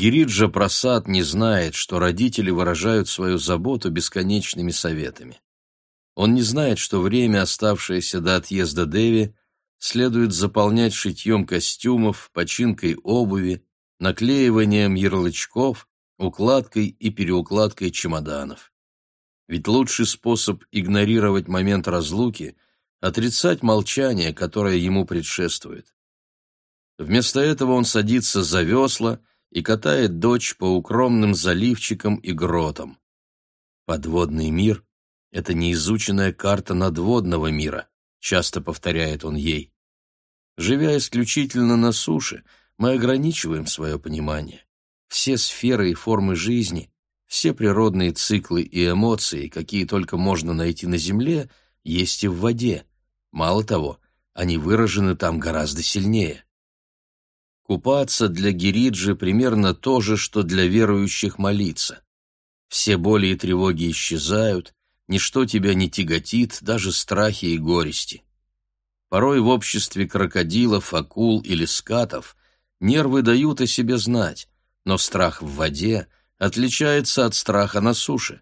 Гириджа Прасад не знает, что родители выражают свою заботу бесконечными советами. Он не знает, что время, оставшееся до отъезда Деви, следует заполнять шитьем костюмов, починкой обуви, наклеиванием ярлычков, укладкой и переукладкой чемоданов. Ведь лучший способ игнорировать момент разлуки — отрицать молчание, которое ему предшествует. Вместо этого он садится за весла и катает дочь по укромным заливчикам и гротам. Подводный мир — это неизученная карта надводного мира, часто повторяет он ей. Живя исключительно на суше, мы ограничиваем свое понимание. Все сферы и формы жизни, все природные циклы и эмоции, какие только можно найти на Земле, есть и в воде. Мало того, они выражены там гораздо сильнее. Купаться для Гириджи примерно то же, что для верующих молиться. Все боли и тревоги исчезают, ничто тебя не тяготит, даже страхи и горести. Порой в обществе крокодилов, акул или скатов нервы дают о себе знать, но страх в воде отличается от страха на суше.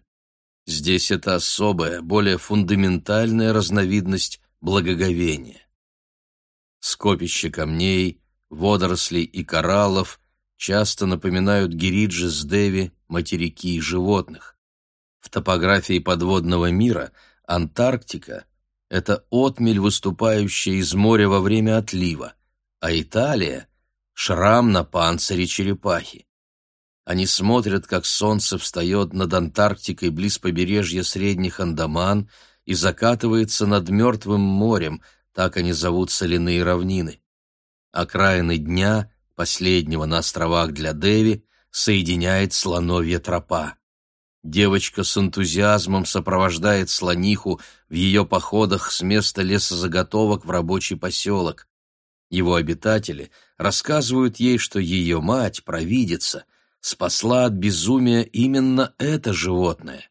Здесь это особая, более фундаментальная разновидность благоговения. Скопище камней, водорослей и кораллов часто напоминают Гириджи с Деви материки и животных. В топографии подводного мира Антарктика — это отмель, выступающая из моря во время отлива, а Италия — шрам на панцире черепахи. Они смотрят, как солнце встает над Антарктикой близ побережья Средних Андаман и закатывается над Мертвым морем, так они зовут соляные равнины. Окраины дня, последнего на островах для Деви, соединяет слоновья тропа. Девочка с энтузиазмом сопровождает слониху в ее походах с места лесозаготовок в рабочий поселок. Его обитатели рассказывают ей, что ее мать, провидица, спасла от безумия именно это животное.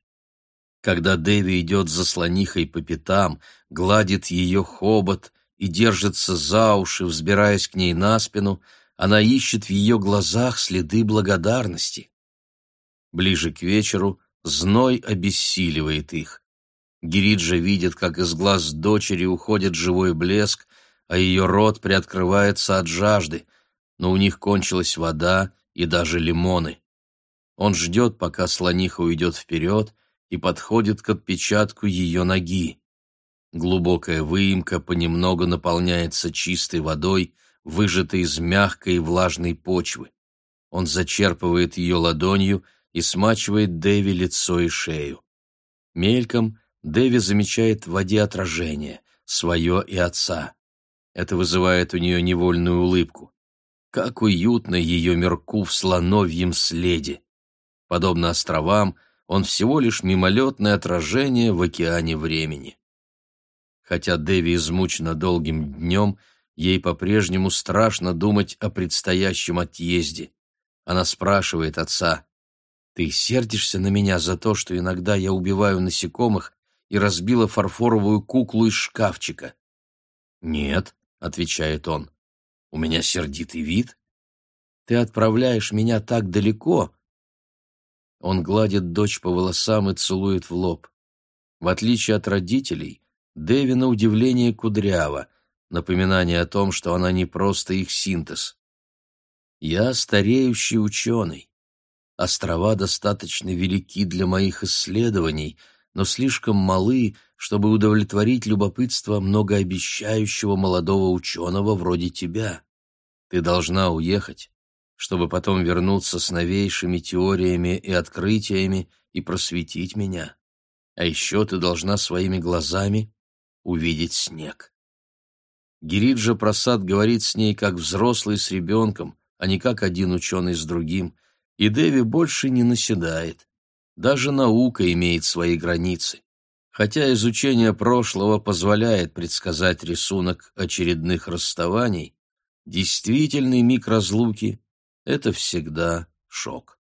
Когда Дэви идет за слонихой по пятам, гладит ее хобот и держится за уши, взбираясь к ней на спину, она ищет в ее глазах следы благодарности. Ближе к вечеру зной обессиливает их. Гириджа видит, как из глаз дочери уходит живой блеск, а ее рот приоткрывается от жажды, но у них кончилась вода и даже лимоны. Он ждет, пока слониха уйдет вперед, и подходит к отпечатку ее ноги. Глубокая выемка понемногу наполняется чистой водой, выжатой из мягкой и влажной почвы. Он зачерпывает ее ладонью и смачивает Дэви лицо и шею. Мельком Дэви замечает в воде отражение, свое и отца. Это вызывает у нее невольную улыбку. Как уютно ее мерку в слоновьем следе! Подобно островам, он всего лишь мимолетное отражение в океане времени. Хотя Дэви измучена долгим днем, ей по-прежнему страшно думать о предстоящем отъезде. Она спрашивает отца, «Ты сердишься на меня за то, что иногда я убиваю насекомых и разбила фарфоровую куклу из шкафчика?» «Нет», — отвечает он, — «у меня сердитый вид. Ты отправляешь меня так далеко». Он гладит дочь по волосам и целует в лоб. В отличие от родителей, Дэви на удивление кудрява, напоминание о том, что она не просто их синтез. «Я стареющий ученый. Острова достаточно велики для моих исследований, но слишком малы, чтобы удовлетворить любопытство многообещающего молодого ученого вроде тебя. Ты должна уехать, чтобы потом вернуться с новейшими теориями и открытиями и просветить меня. А еще ты должна своими глазами увидеть снег. Гириджа Прасад говорит с ней как взрослый с ребенком, а не как один ученый с другим, и Деви больше не наседает. Даже наука имеет свои границы. Хотя изучение прошлого позволяет предсказать рисунок очередных расставаний, действительный миг разлуки — это всегда шок.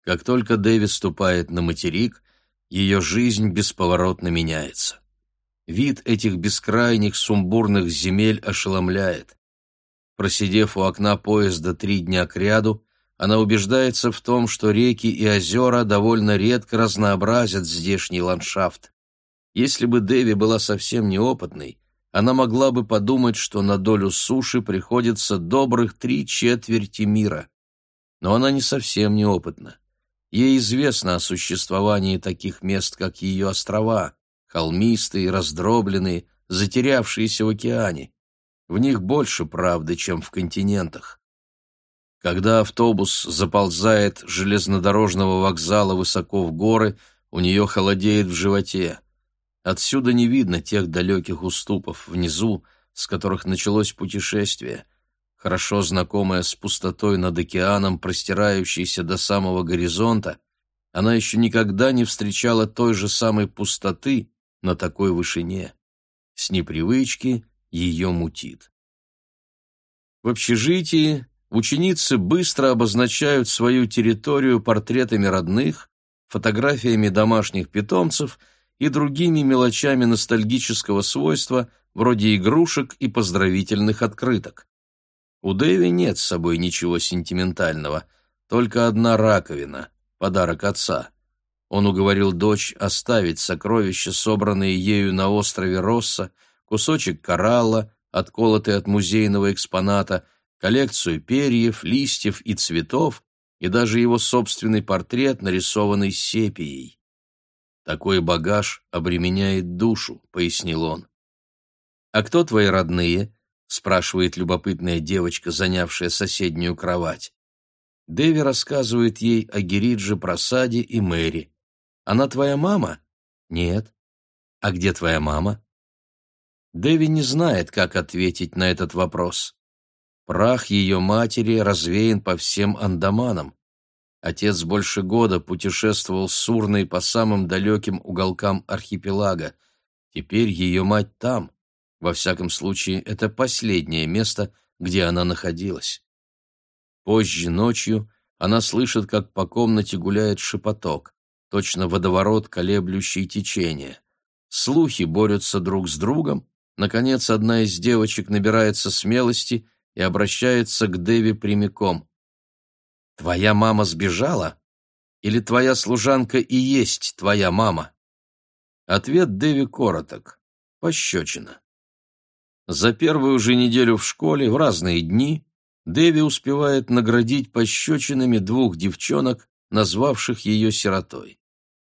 Как только Дэви ступает на материк, ее жизнь бесповоротно меняется. Вид этих бескрайних сумбурных земель ошеломляет. Просидев у окна поезда три дня кряду, она убеждается в том, что реки и озера довольно редко разнообразят здешний ландшафт. Если бы Дэви была совсем неопытной, она могла бы подумать, что на долю суши приходится добрых три четверти мира. Но она не совсем неопытна. Ей известно о существовании таких мест, как ее острова, холмистые, раздробленные, затерявшиеся в океане. В них больше правды, чем в континентах. Когда автобус заползает железнодорожного вокзала высоко в горы, у нее холодеет в животе. Отсюда не видно тех далеких уступов внизу, с которых началось путешествие, хорошо знакомая с пустотой над океаном, простирающейся до самого горизонта, она еще никогда не встречала той же самой пустоты на такой вышине. С непривычки ее мутит. В общежитии ученицы быстро обозначают свою территорию портретами родных, фотографиями домашних питомцев и другими мелочами ностальгического свойства, вроде игрушек и поздравительных открыток. У Дэви нет с собой ничего сентиментального, только одна раковина, подарок отца. Он уговорил дочь оставить сокровища, собранные ею на острове Росса, кусочек коралла, отколотый от музейного экспоната, коллекцию перьев, листьев и цветов, и даже его собственный портрет, нарисованный сепией. «Такой багаж обременяет душу», — пояснил он. «А кто твои родные?» — спрашивает любопытная девочка, занявшая соседнюю кровать. Дэви рассказывает ей о Геридже Просаде и Мэри. «Она твоя мама?» «Нет». «А где твоя мама?» Дэви не знает, как ответить на этот вопрос. Прах ее матери развеян по всем Андаманам. Отец больше года путешествовал с Урной по самым далеким уголкам архипелага. Теперь ее мать там. Во всяком случае, это последнее место, где она находилась. Позже ночью она слышит, как по комнате гуляет шепоток, точно водоворот, колеблющий течение. Слухи борются друг с другом, Наконец, одна из девочек набирается смелости и обращается к Дэви прямиком. «Твоя мама сбежала? Или твоя служанка и есть твоя мама?» Ответ Дэви короток. Пощечина. За первую же неделю в школе, в разные дни, Дэви успевает наградить пощечинами двух девчонок, назвавших ее сиротой.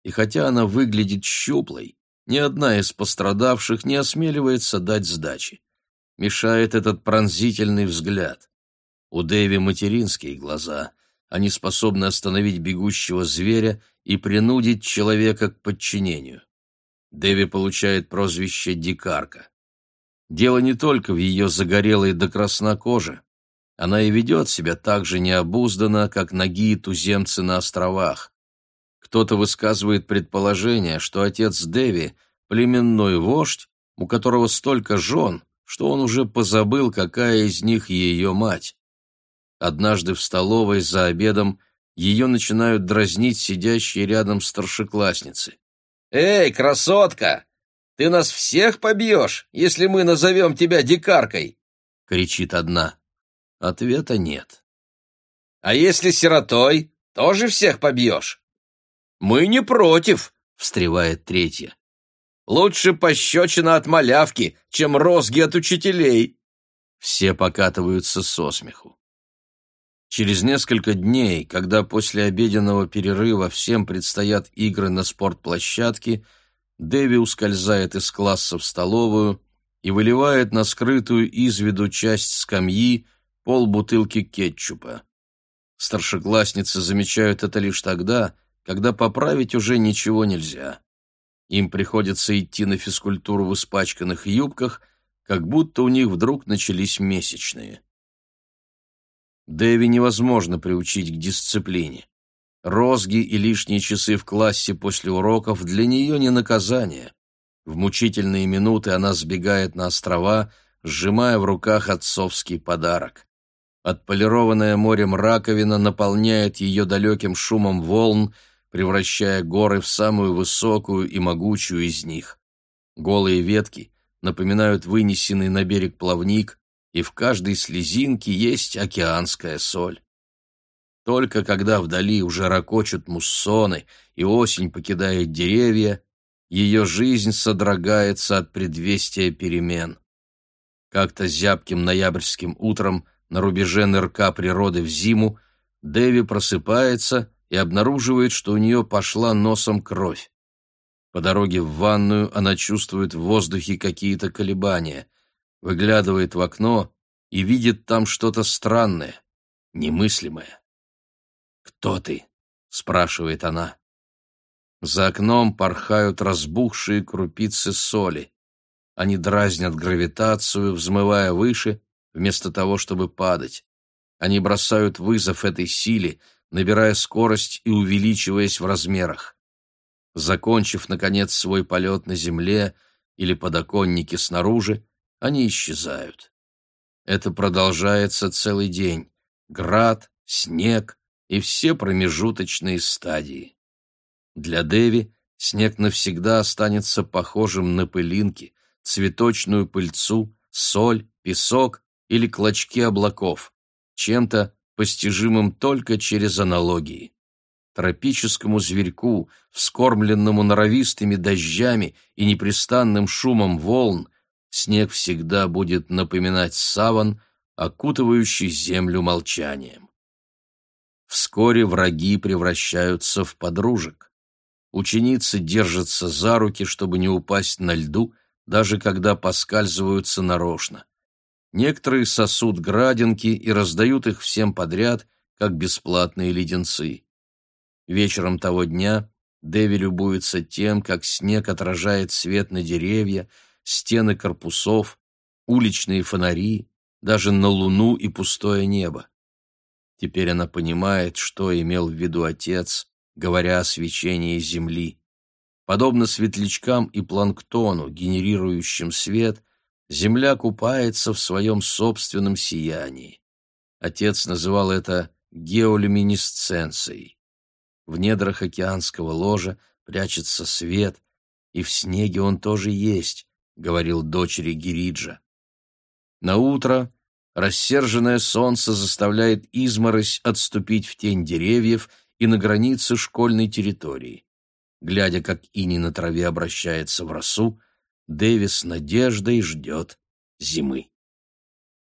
И хотя она выглядит щуплой, ни одна из пострадавших не осмеливается дать сдачи. Мешает этот пронзительный взгляд. У Дэви материнские глаза. Они способны остановить бегущего зверя и принудить человека к подчинению. Дэви получает прозвище «дикарка». Дело не только в ее загорелой до красна коже. Она и ведет себя так же необузданно, как ноги туземцы на островах. Кто-то высказывает предположение, что отец Дэви – племенной вождь, у которого столько жен, что он уже позабыл, какая из них ее мать. Однажды в столовой за обедом ее начинают дразнить сидящие рядом старшеклассницы. «Эй, красотка! Ты нас всех побьешь, если мы назовем тебя дикаркой!» — кричит одна. Ответа нет. «А если сиротой, тоже всех побьешь?» «Мы не против», — встревает третья. «Лучше пощечина от малявки, чем розги от учителей». Все покатываются со смеху. Через несколько дней, когда после обеденного перерыва всем предстоят игры на спортплощадке, Дэви ускользает из класса в столовую и выливает на скрытую из виду часть скамьи полбутылки кетчупа. Старшеклассницы замечают это лишь тогда, когда поправить уже ничего нельзя. Им приходится идти на физкультуру в испачканных юбках, как будто у них вдруг начались месячные. Дэви невозможно приучить к дисциплине. Розги и лишние часы в классе после уроков для нее не наказание. В мучительные минуты она сбегает на острова, сжимая в руках отцовский подарок. Отполированная морем раковина наполняет ее далеким шумом волн, превращая горы в самую высокую и могучую из них. Голые ветки напоминают вынесенный на берег плавник, и в каждой слезинке есть океанская соль. Только когда вдали уже ракочут муссоны и осень покидает деревья, ее жизнь содрогается от предвестия перемен. Как-то зябким ноябрьским утром на рубеже нырка природы в зиму Дэви просыпается и обнаруживает, что у нее пошла носом кровь. По дороге в ванную она чувствует в воздухе какие-то колебания, выглядывает в окно и видит там что-то странное, немыслимое. «Кто ты?» — спрашивает она. За окном порхают разбухшие крупицы соли. Они дразнят гравитацию, взмывая выше, вместо того, чтобы падать. Они бросают вызов этой силе, набирая скорость и увеличиваясь в размерах. Закончив, наконец, свой полет на земле или подоконнике снаружи, они исчезают. Это продолжается целый день. Град, снег, и все промежуточные стадии. Для Деви снег навсегда останется похожим на пылинки, цветочную пыльцу, соль, песок или клочки облаков, чем-то постижимым только через аналогии. Тропическому зверьку, вскормленному норовистыми дождями и непрестанным шумом волн, снег всегда будет напоминать саван, окутывающий землю молчанием. Вскоре враги превращаются в подружек. Ученицы держатся за руки, чтобы не упасть на льду, даже когда поскальзываются нарочно. Некоторые сосут градинки и раздают их всем подряд, как бесплатные леденцы. Вечером того дня Дэви любуется тем, как снег отражает свет на деревья, стены корпусов, уличные фонари, даже на луну и пустое небо. Теперь она понимает, что имел в виду отец, говоря о свечении Земли. Подобно светлячкам и планктону, генерирующим свет, Земля купается в своем собственном сиянии. Отец называл это геолюминесценцией. В недрах океанского ложа прячется свет, и в снеге он тоже есть, говорил дочери Гириджа. На утро Рассерженное солнце заставляет изморозь отступить в тень деревьев и на границы школьной территории. Глядя, как ини на траве обращается в росу, Дэвис надеждой ждет зимы.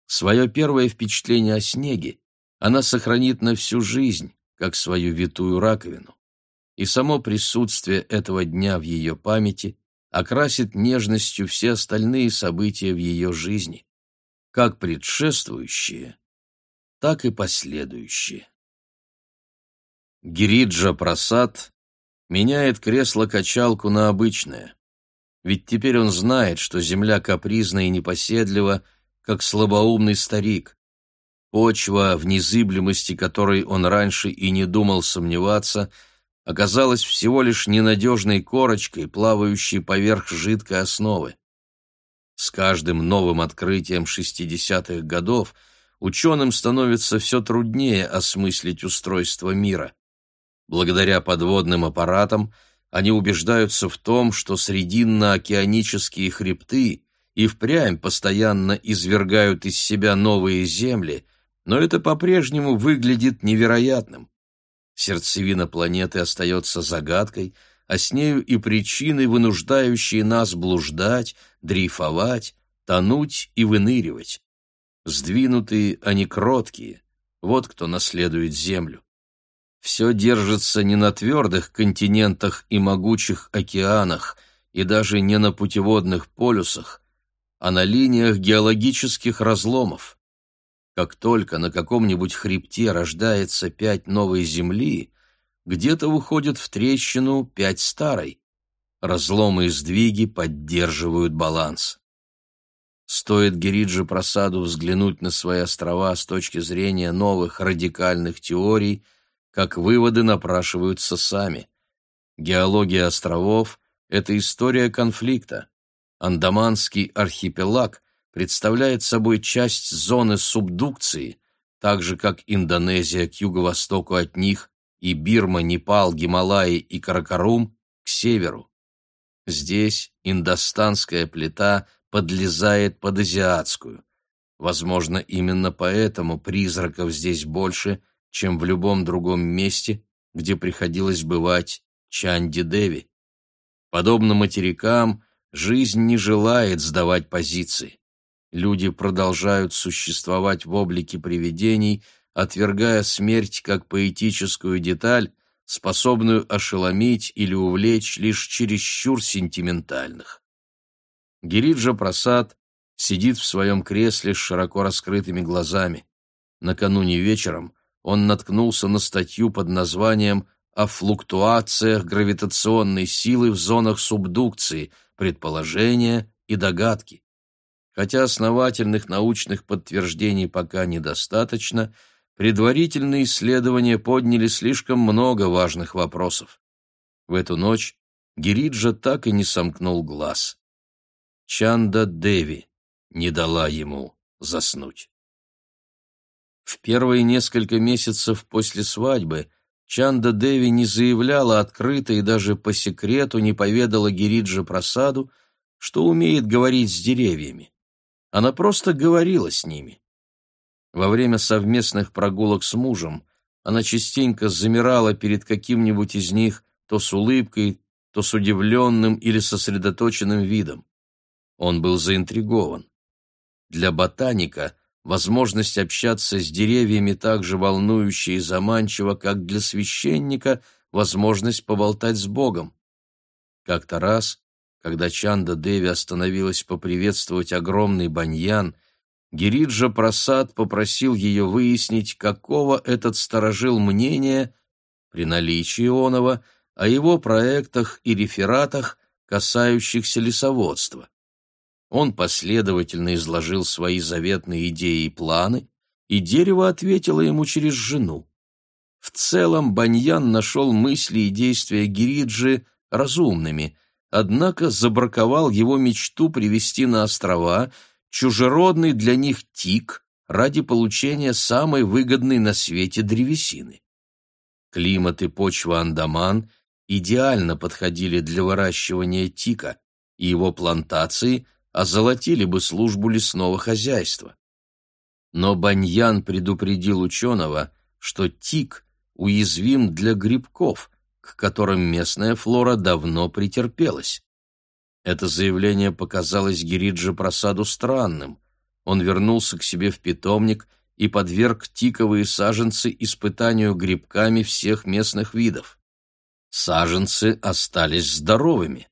Свое первое впечатление о снеге она сохранит на всю жизнь, как свою витую раковину. И само присутствие этого дня в ее памяти окрасит нежностью все остальные события в ее жизни как предшествующие, так и последующие. Гириджа Прасад меняет кресло-качалку на обычное, ведь теперь он знает, что земля капризна и непоседлива, как слабоумный старик. Почва, в незыблемости которой он раньше и не думал сомневаться, оказалась всего лишь ненадежной корочкой, плавающей поверх жидкой основы. С каждым новым открытием 60-х годов ученым становится все труднее осмыслить устройство мира. Благодаря подводным аппаратам они убеждаются в том, что срединно-океанические хребты и впрямь постоянно извергают из себя новые земли, но это по-прежнему выглядит невероятным. Сердцевина планеты остается загадкой – а с нею и причины, вынуждающие нас блуждать, дрейфовать, тонуть и выныривать. Сдвинутые, а не кроткие, вот кто наследует Землю. Все держится не на твердых континентах и могучих океанах, и даже не на путеводных полюсах, а на линиях геологических разломов. Как только на каком-нибудь хребте рождается пять новой Земли, где-то уходят в трещину пять старой. Разломы и сдвиги поддерживают баланс. Стоит Гериджи Просаду взглянуть на свои острова с точки зрения новых радикальных теорий, как выводы напрашиваются сами. Геология островов — это история конфликта. Андаманский архипелаг представляет собой часть зоны субдукции, так же как Индонезия к юго-востоку от них и Бирма, Непал, Гималаи и Каракарум к северу. Здесь индостанская плита подлезает под азиатскую. Возможно, именно поэтому призраков здесь больше, чем в любом другом месте, где приходилось бывать Чанди-Деви. Подобно материкам, жизнь не желает сдавать позиции. Люди продолжают существовать в облике привидений, отвергая смерть как поэтическую деталь, способную ошеломить или увлечь лишь чересчур сентиментальных. Гириджа Прасад сидит в своем кресле с широко раскрытыми глазами. Накануне вечером он наткнулся на статью под названием «О флуктуациях гравитационной силы в зонах субдукции. Предположения и догадки». Хотя основательных научных подтверждений пока недостаточно, предварительные исследования подняли слишком много важных вопросов. В эту ночь Гириджа так и не сомкнул глаз. Чанда Деви не дала ему заснуть. В первые несколько месяцев после свадьбы Чанда Деви не заявляла открыто и даже по секрету не поведала Гириджа Прасаду, что умеет говорить с деревьями. Она просто говорила с ними. Во время совместных прогулок с мужем она частенько замирала перед каким-нибудь из них то с улыбкой, то с удивленным или сосредоточенным видом. Он был заинтригован. Для ботаника возможность общаться с деревьями так же волнующая и заманчива, как для священника возможность поболтать с Богом. Как-то раз, когда Чанда Деви остановилась поприветствовать огромный баньян, Гириджа Прасад попросил ее выяснить, какого этот сторожил мнения при наличии оного о его проектах и рефератах, касающихся лесоводства. Он последовательно изложил свои заветные идеи и планы, и дерево ответило ему через жену. В целом Баньян нашел мысли и действия Гириджи разумными, однако забраковал его мечту привести на острова чужеродный для них тик ради получения самой выгодной на свете древесины. Климат и почва Андаман идеально подходили для выращивания тика, и его плантации озолотили бы службу лесного хозяйства. Но Баньян предупредил ученого, что тик уязвим для грибков, к которым местная флора давно претерпелась. Это заявление показалось Гириджи Просаду странным. Он вернулся к себе в питомник и подверг тиковые саженцы испытанию грибками всех местных видов. Саженцы остались здоровыми.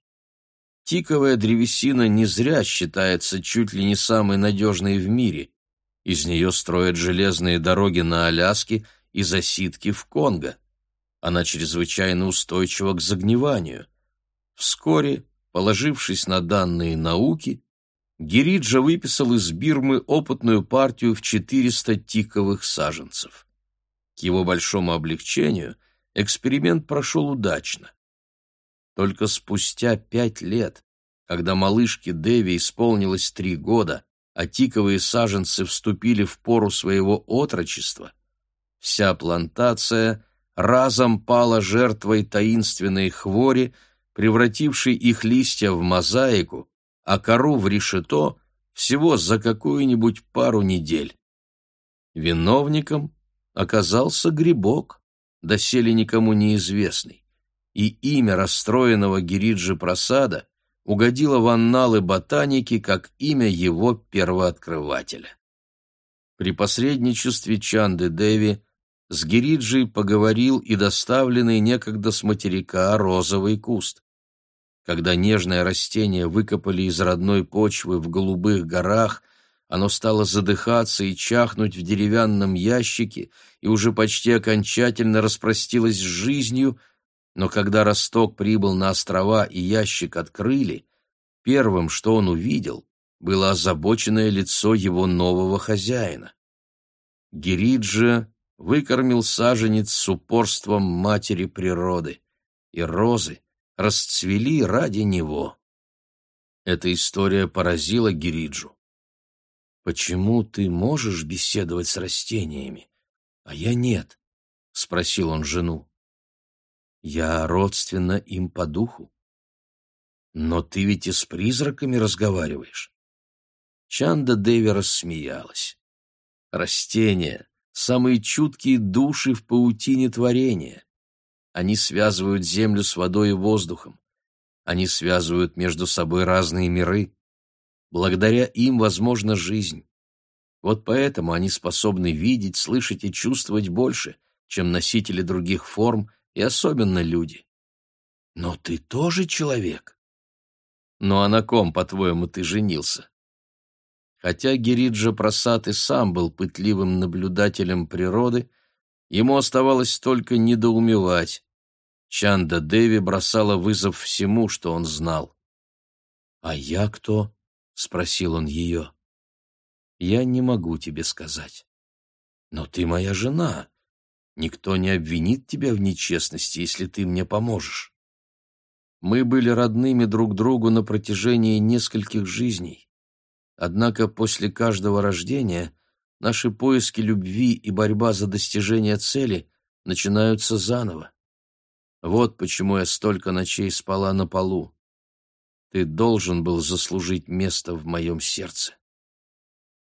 Тиковая древесина не зря считается чуть ли не самой надежной в мире. Из нее строят железные дороги на Аляске и засидки в Конго. Она чрезвычайно устойчива к загниванию. Вскоре, положившись на данные науки, Гириджа выписал из Бирмы опытную партию в 400 тиковых саженцев. К его большому облегчению эксперимент прошел удачно. Только спустя пять лет, когда малышке Деви исполнилось три года, а тиковые саженцы вступили в пору своего отрочества, вся плантация разом пала жертвой таинственной хвори, превратившей их листья в мозаику, а кору в решето всего за какую-нибудь пару недель. Виновником оказался грибок, доселе никому неизвестный и имя расстроенного Гириджи Прасада угодило в анналы ботаники как имя его первооткрывателя. При посредничестве Чанды Деви с Гириджей поговорил и доставленный некогда с материка розовый куст. Когда нежное растение выкопали из родной почвы в голубых горах, оно стало задыхаться и чахнуть в деревянном ящике и уже почти окончательно распростилось с жизнью – но когда Росток прибыл на острова и ящик открыли, первым, что он увидел, было озабоченное лицо его нового хозяина. Гириджа выкормил саженец с упорством матери природы, и розы расцвели ради него. Эта история поразила Гириджу. «Почему ты можешь беседовать с растениями, а я нет?» — спросил он жену. Я родственна им по духу. Но ты ведь и с призраками разговариваешь. Чанда Деви рассмеялась. Растения самые чуткие души в паутине творения. Они связывают землю с водой и воздухом. Они связывают между собой разные миры. Благодаря им возможна жизнь. Вот поэтому они способны видеть, слышать и чувствовать больше, чем носители других форм и особенно люди. Но ты тоже человек. Ну а на ком, по-твоему, ты женился? Хотя Гириджа Прасад и сам был пытливым наблюдателем природы, ему оставалось только недоумевать. Чанда Деви бросала вызов всему, что он знал. «А я кто?» — спросил он ее. «Я не могу тебе сказать. Но ты моя жена. Никто не обвинит тебя в нечестности, если ты мне поможешь. Мы были родными друг другу на протяжении нескольких жизней. Однако после каждого рождения наши поиски любви и борьба за достижение цели начинаются заново. Вот почему я столько ночей спала на полу. Ты должен был заслужить место в моем сердце.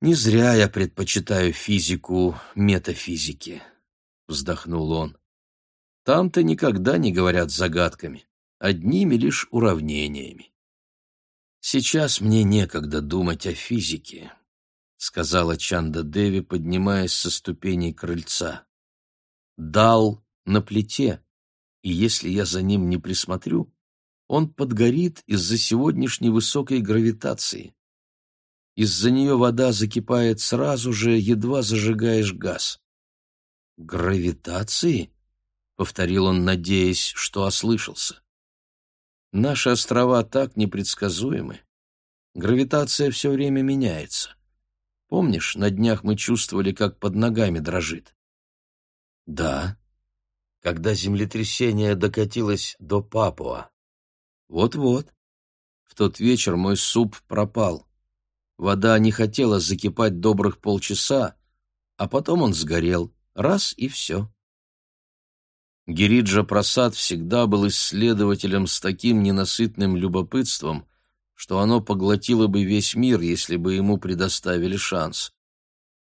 Не зря я предпочитаю физику метафизике, вздохнул он. Там-то никогда не говорят загадками, одними лишь уравнениями. «Сейчас мне некогда думать о физике», — сказала Чанда Деви, поднимаясь со ступеней крыльца. «Дал на плите, и если я за ним не присмотрю, он подгорит из-за сегодняшней высокой гравитации. Из-за нее вода закипает сразу же, едва зажигаешь газ». «Гравитации?» — повторил он, надеясь, что ослышался. Наши острова так непредсказуемы. Гравитация все время меняется. Помнишь, на днях мы чувствовали, как под ногами дрожит? Да. Когда землетрясение докатилось до Папуа. Вот-вот. В тот вечер мой суп пропал. Вода не хотела закипать добрых полчаса, а потом он сгорел. Раз и все. Гириджа Прасад всегда был исследователем с таким ненасытным любопытством, что оно поглотило бы весь мир, если бы ему предоставили шанс.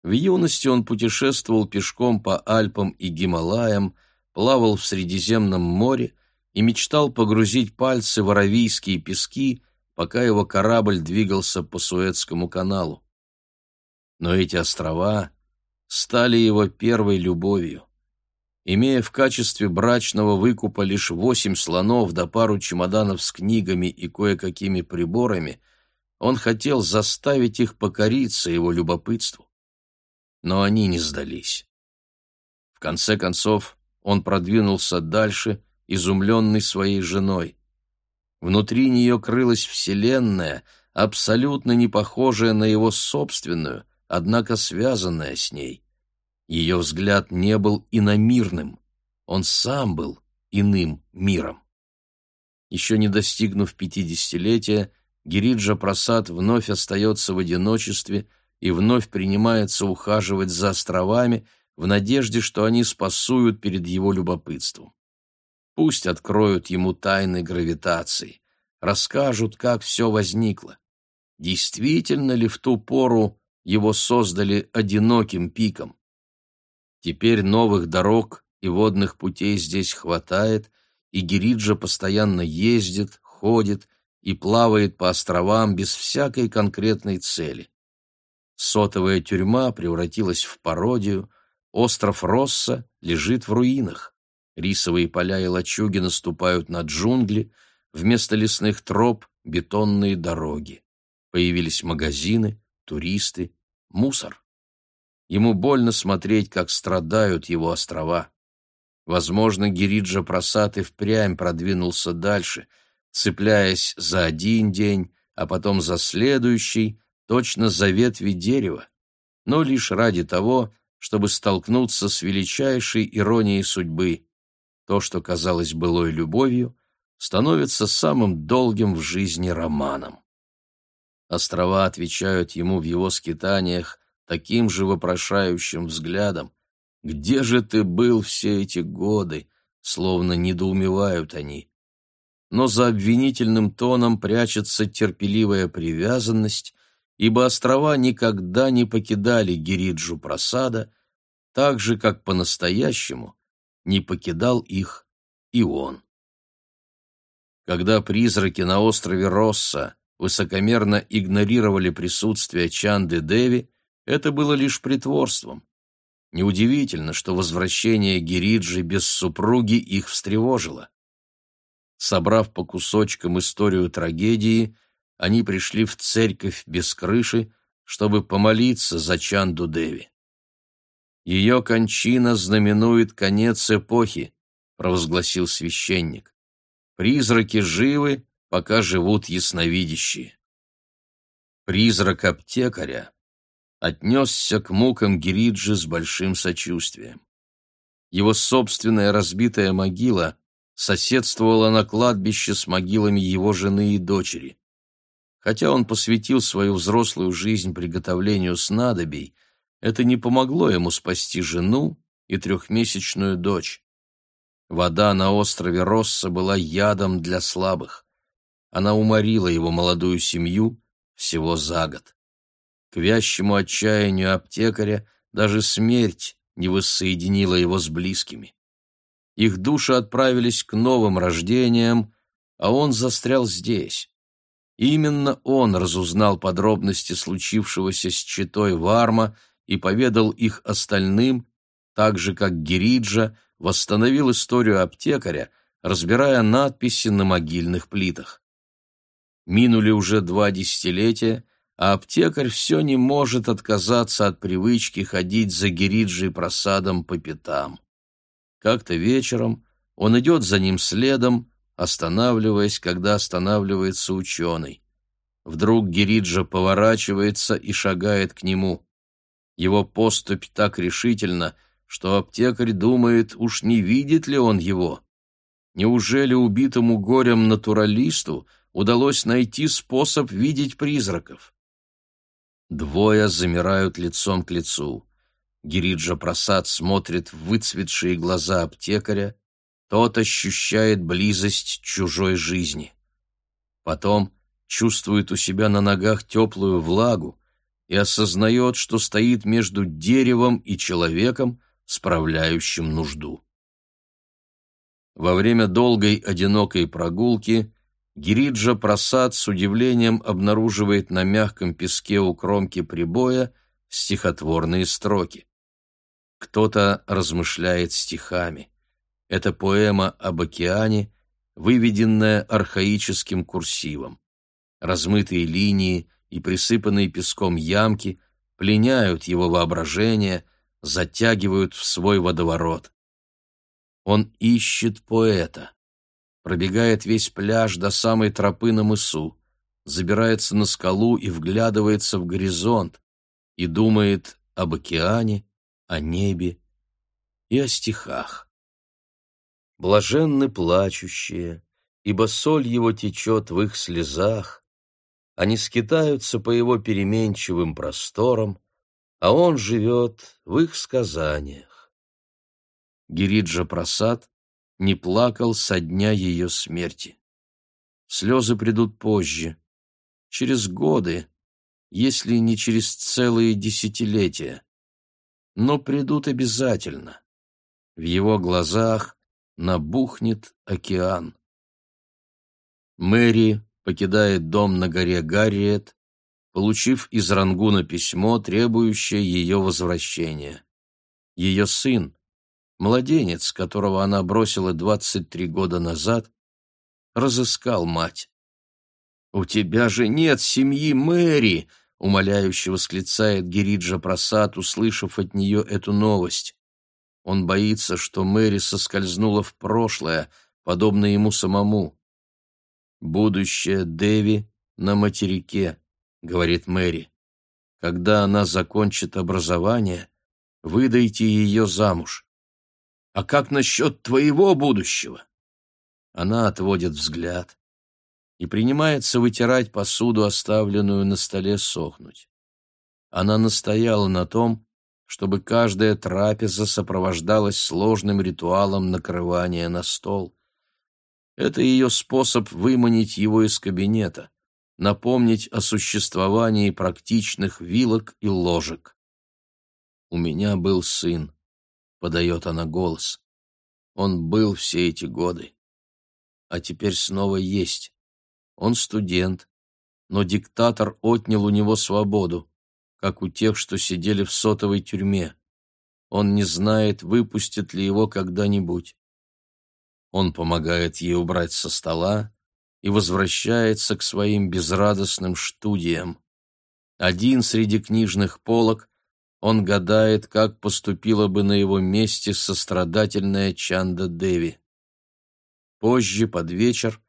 В юности он путешествовал пешком по Альпам и Гималаям, плавал в Средиземном море и мечтал погрузить пальцы в аравийские пески, пока его корабль двигался по Суэцкому каналу. Но эти острова стали его первой любовью. Имея в качестве брачного выкупа лишь восемь слонов да пару чемоданов с книгами и кое-какими приборами, он хотел заставить их покориться его любопытству. Но они не сдались. В конце концов, он продвинулся дальше, изумленный своей женой. Внутри нее крылась вселенная, абсолютно не похожая на его собственную, однако связанная с ней. Ее взгляд не был иномирным, он сам был иным миром. Еще не достигнув пятидесятилетия, Гириджа Прасад вновь остается в одиночестве и вновь принимается ухаживать за островами в надежде, что они спасуют перед его любопытством. Пусть откроют ему тайны гравитации, расскажут, как все возникло. Действительно ли в ту пору его создали одиноким пиком? Теперь новых дорог и водных путей здесь хватает, и Гириджа постоянно ездит, ходит и плавает по островам без всякой конкретной цели. Сотовая тюрьма превратилась в пародию, остров Росса лежит в руинах. Рисовые поля и лачуги наступают на джунгли, вместо лесных троп — бетонные дороги. Появились магазины, туристы, мусор. Ему больно смотреть, как страдают его острова. Возможно, Гириджа Прасад и впрямь продвинулся дальше, цепляясь за один день, а потом за следующий, точно за ветви дерева, но лишь ради того, чтобы столкнуться с величайшей иронией судьбы. То, что казалось былой любовью, становится самым долгим в жизни романом. Острова отвечают ему в его скитаниях таким же вопрошающим взглядом. «Где же ты был все эти годы?» Словно недоумевают они. Но за обвинительным тоном прячется терпеливая привязанность, ибо острова никогда не покидали Гириджу Прасада, так же, как по-настоящему не покидал их и он. Когда призраки на острове Росса высокомерно игнорировали присутствие Чанды Деви, это было лишь притворством. Неудивительно, что возвращение Гириджи без супруги их встревожило. Собрав по кусочкам историю трагедии, они пришли в церковь без крыши, чтобы помолиться за Чанду Деви. «Ее кончина знаменует конец эпохи», — провозгласил священник. «Призраки живы, пока живут ясновидящие». Призрак аптекаря отнесся к мукам Гириджи с большим сочувствием. Его собственная разбитая могила соседствовала на кладбище с могилами его жены и дочери. Хотя он посвятил свою взрослую жизнь приготовлению снадобий, это не помогло ему спасти жену и трехмесячную дочь. Вода на острове Росса была ядом для слабых. Она уморила его молодую семью всего за год. К вящему отчаянию аптекаря даже смерть не воссоединила его с близкими. Их души отправились к новым рождениям, а он застрял здесь. именно он разузнал подробности случившегося с читой Варма и поведал их остальным, так же, как Гириджа восстановил историю аптекаря, разбирая надписи на могильных плитах. Минули уже два десятилетия, а аптекарь все не может отказаться от привычки ходить за Гириджей просадом по пятам. Как-то вечером он идет за ним следом, останавливаясь, когда останавливается ученый. Вдруг Гириджа поворачивается и шагает к нему. Его поступь так решительно, что аптекарь думает, уж не видит ли он его. Неужели убитому горем натуралисту удалось найти способ видеть призраков? Двое замирают лицом к лицу. Гириджа Прасад смотрит в выцветшие глаза аптекаря, тот ощущает близость чужой жизни. Потом чувствует у себя на ногах теплую влагу, и осознает, что стоит между деревом и человеком, справляющим нужду. Во время долгой одинокой прогулки Гириджа Прасад с удивлением обнаруживает на мягком песке у кромки прибоя стихотворные строки. Кто-то размышляет стихами. Это поэма об океане, выведенная архаическим курсивом. Размытые линии и присыпанные песком ямки пленяют его воображение, затягивают в свой водоворот. Он ищет поэта, пробегает весь пляж до самой тропы на мысу, забирается на скалу и вглядывается в горизонт и думает об океане, о небе и о стихах. Блаженны плачущие, ибо соль его течет в их слезах, они скитаются по его переменчивым просторам, а он живет в их сказаниях. Гириджа Прасад не плакал со дня ее смерти. Слезы придут позже, через годы, если не через целые десятилетия. Но придут обязательно. В его глазах набухнет океан. Мэри покидает дом на горе Гарриет, получив из Рангуна письмо, требующее ее возвращения. Ее сын, младенец, которого она бросила 23 года назад, разыскал мать. «У тебя же нет семьи Мэри!» — умоляюще восклицает Гириджа Прасад, услышав от нее эту новость. Он боится, что Мэри соскользнула в прошлое, подобно ему самому. «Будущее Дэви на материке», — говорит Мэри. «Когда она закончит образование, выдайте ее замуж». «А как насчет твоего будущего?» Она отводит взгляд и принимается вытирать посуду, оставленную на столе сохнуть. Она настояла на том, чтобы каждая трапеза сопровождалась сложным ритуалом накрывания на стол. Это ее способ выманить его из кабинета, напомнить о существовании практичных вилок и ложек. У меня был сын, подает она голос. Он был все эти годы, а теперь снова есть. Он студент, но диктатор отнял у него свободу, как у тех, что сидели в сотовой тюрьме. Он не знает, выпустят ли его когда-нибудь. Он помогает ей убрать со стола и возвращается к своим безрадостным студиям. Один среди книжных полок он гадает, как поступила бы на его месте сострадательная Чанда Деви. Позже, под вечер,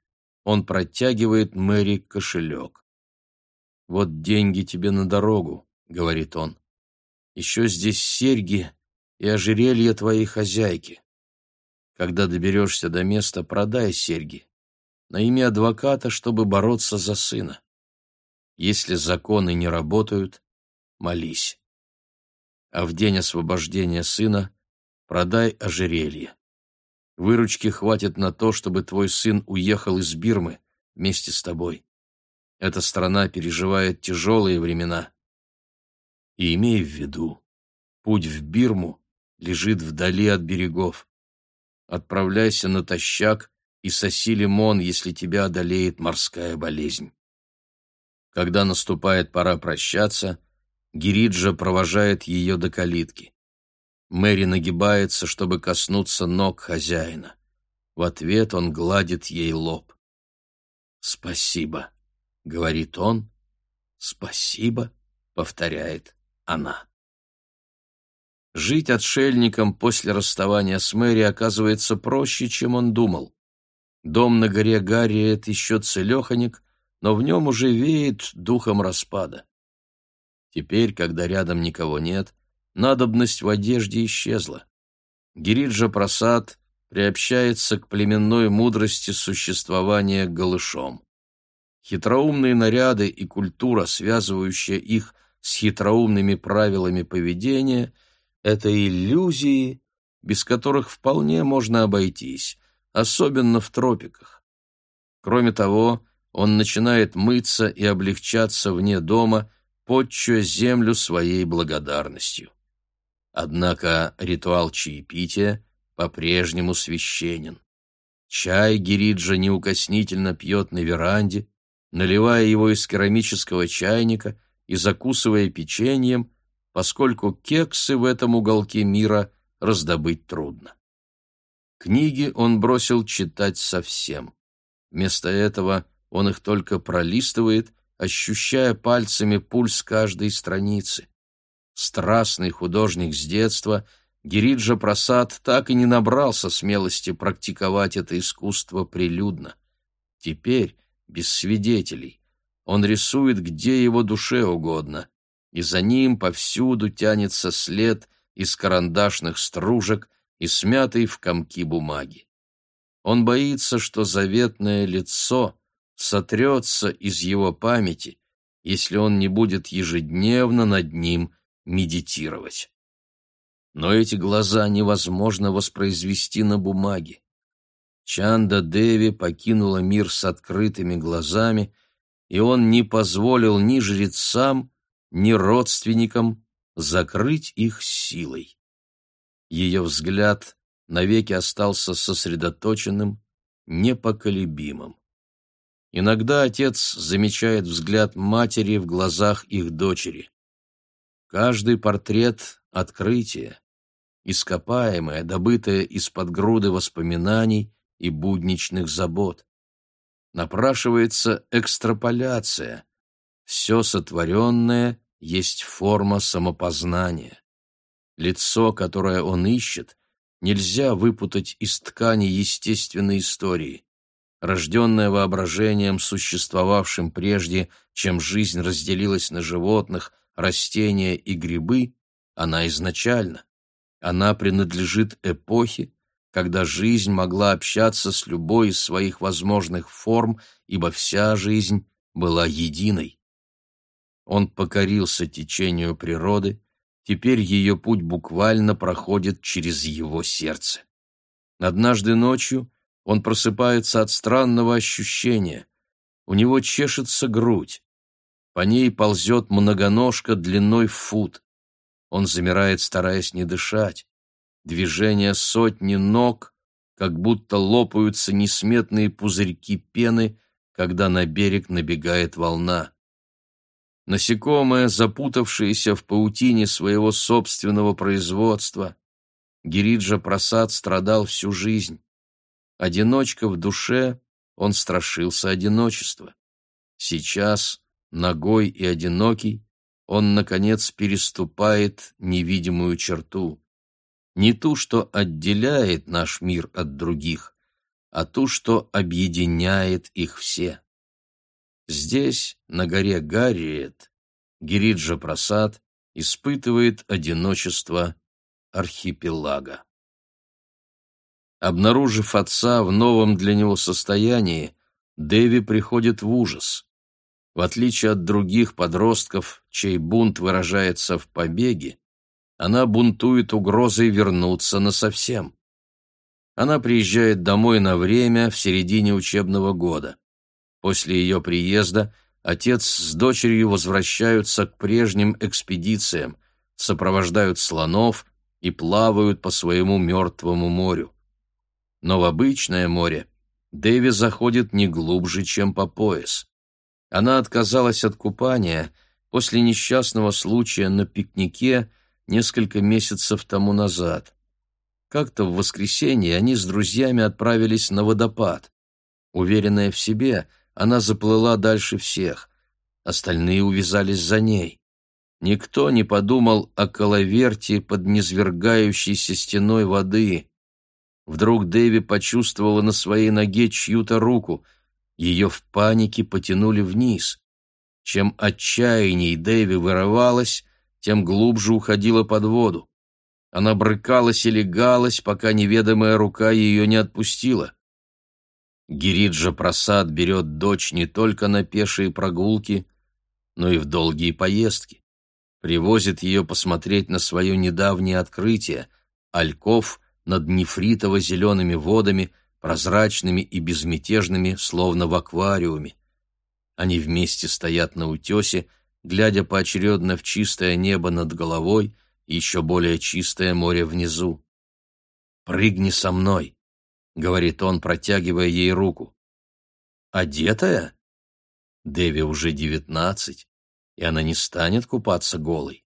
он протягивает Мэри кошелек. «Вот деньги тебе на дорогу», — говорит он. «Еще здесь серьги и ожерелье твоей хозяйки. Когда доберешься до места, продай серьги. Найми адвоката, чтобы бороться за сына. Если законы не работают, молись. А в день освобождения сына продай ожерелье. Выручки хватит на то, чтобы твой сын уехал из Бирмы вместе с тобой. Эта страна переживает тяжелые времена. И имей в виду, путь в Бирму лежит вдали от берегов. Отправляйся натощак и соси лимон, если тебя одолеет морская болезнь. Когда наступает пора прощаться, Гириджа провожает ее до калитки. Мэри нагибается, чтобы коснуться ног хозяина. В ответ он гладит ей лоб. «Спасибо», — говорит он. «Спасибо», — повторяет она. Жить отшельником после расставания с Мэри оказывается проще, чем он думал. Дом на горе Гарриет еще целеханик, но в нем уже веет духом распада. Теперь, когда рядом никого нет, надобность в одежде исчезла. Гириджа Прасад приобщается к племенной мудрости существования голышом. Хитроумные наряды и культура, связывающая их с хитроумными правилами поведения, это иллюзии, без которых вполне можно обойтись, особенно в тропиках. Кроме того, он начинает мыться и облегчаться вне дома, подчуя землю своей благодарностью. Однако ритуал чаепития по-прежнему священен. Чай Гириджа неукоснительно пьет на веранде, наливая его из керамического чайника и закусывая печеньем, поскольку кексы в этом уголке мира раздобыть трудно. Книги он бросил читать совсем. Вместо этого он их только пролистывает, ощущая пальцами пульс каждой страницы. Страстный художник с детства, Гириджа Прасад так и не набрался смелости практиковать это искусство прилюдно. Теперь, без свидетелей, он рисует где его душе угодно, и за ним повсюду тянется след из карандашных стружек и смятый в комки бумаги. Он боится, что заветное лицо сотрется из его памяти, если он не будет ежедневно над ним медитировать. Но эти глаза невозможно воспроизвести на бумаге. Чанда Деви покинула мир с открытыми глазами, и он не позволил ни жрецам, ни родственникам закрыть их силой. Ее взгляд навеки остался сосредоточенным, непоколебимым. Иногда отец замечает взгляд матери в глазах их дочери. Каждый портрет — открытие, ископаемое, добытое из-под груды воспоминаний и будничных забот. Напрашивается экстраполяция. Все сотворенное есть форма самопознания. Лицо, которое он ищет, нельзя выпутать из ткани естественной истории. Рожденное воображением, существовавшим прежде, чем жизнь разделилась на животных — растения и грибы, она изначально. Она принадлежит эпохе, когда жизнь могла общаться с любой из своих возможных форм, ибо вся жизнь была единой. Он покорился течению природы, теперь ее путь буквально проходит через его сердце. Однажды ночью он просыпается от странного ощущения. У него чешется грудь. По ней ползет многоножка длиной в фут. Он замирает, стараясь не дышать. движение сотни ног, как будто лопаются несметные пузырьки пены, когда на берег набегает волна. Насекомое, запутавшееся в паутине своего собственного производства, Гириджа Прасад страдал всю жизнь. Одиночка в душе, он страшился одиночества. Сейчас, ногой и одинокий, он, наконец, переступает невидимую черту. Не ту, что отделяет наш мир от других, а ту, что объединяет их все. Здесь, на горе Гарриет, Гириджа Прасад испытывает одиночество архипелага. Обнаружив отца в новом для него состоянии, Дэви приходит в ужас. В отличие от других подростков, чей бунт выражается в побеге, она бунтует угрозой вернуться насовсем. Она приезжает домой на время в середине учебного года. После ее приезда отец с дочерью возвращаются к прежним экспедициям, сопровождают слонов и плавают по своему мертвому морю. Но в обычное море Дэви заходит не глубже, чем по пояс. Она отказалась от купания после несчастного случая на пикнике несколько месяцев тому назад. Как-то в воскресенье они с друзьями отправились на водопад. Уверенная в себе, она заплыла дальше всех. Остальные увязались за ней. Никто не подумал о коловерте под низвергающейся стеной воды. Вдруг Дэви почувствовала на своей ноге чью-то руку — ее в панике потянули вниз. Чем отчаянней Дэви вырывалась, тем глубже уходила под воду. Она брыкалась и легалась, пока неведомая рука ее не отпустила. Гириджа Прасад берет дочь не только на пешие прогулки, но и в долгие поездки. Привозит ее посмотреть на свое недавнее открытие — Альков над нефритово-зелеными водами — прозрачными и безмятежными, словно в аквариуме. Они вместе стоят на утесе, глядя поочередно в чистое небо над головой и еще более чистое море внизу. «Прыгни со мной», — говорит он, протягивая ей руку. «Одетая?» Деви уже девятнадцать, и она не станет купаться голой.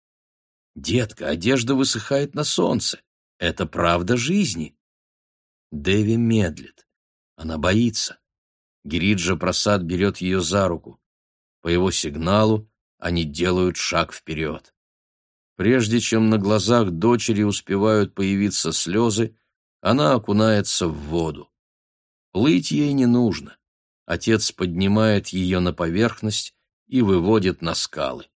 «Детка, одежда высыхает на солнце. Это правда жизни». Дэви медлит. Она боится. Гириджа Прасад берет ее за руку. По его сигналу они делают шаг вперед. Прежде чем на глазах дочери успевают появиться слезы, она окунается в воду. Плыть ей не нужно. Отец поднимает ее на поверхность и выводит на скалы.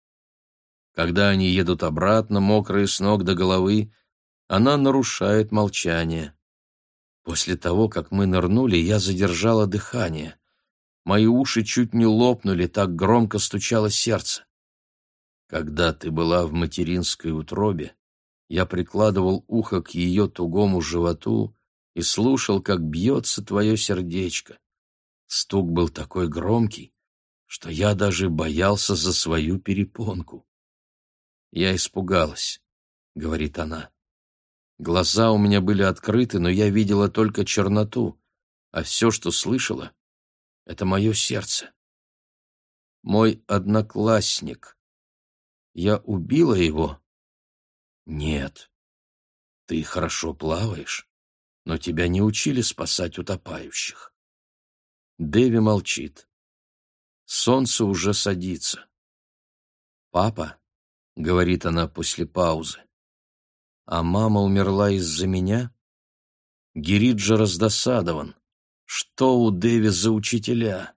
Когда они едут обратно, мокрые с ног до головы, она нарушает молчание. После того, как мы нырнули, я задержала дыхание. Мои уши чуть не лопнули, так громко стучало сердце. Когда ты была в материнской утробе, я прикладывал ухо к ее тугому животу и слушал, как бьется твое сердечко. Стук был такой громкий, что я даже боялся за свою перепонку. Я испугалась, — говорит она. Глаза у меня были открыты, но я видела только черноту, а все, что слышала, — это мое сердце. Мой одноклассник. Я убила его? Нет. Ты хорошо плаваешь, но тебя не учили спасать утопающих. Дэви молчит. Солнце уже садится. «Папа», — говорит она после паузы, а мама умерла из-за меня? Гириджа раздосадован. Что у Дэви за учителя?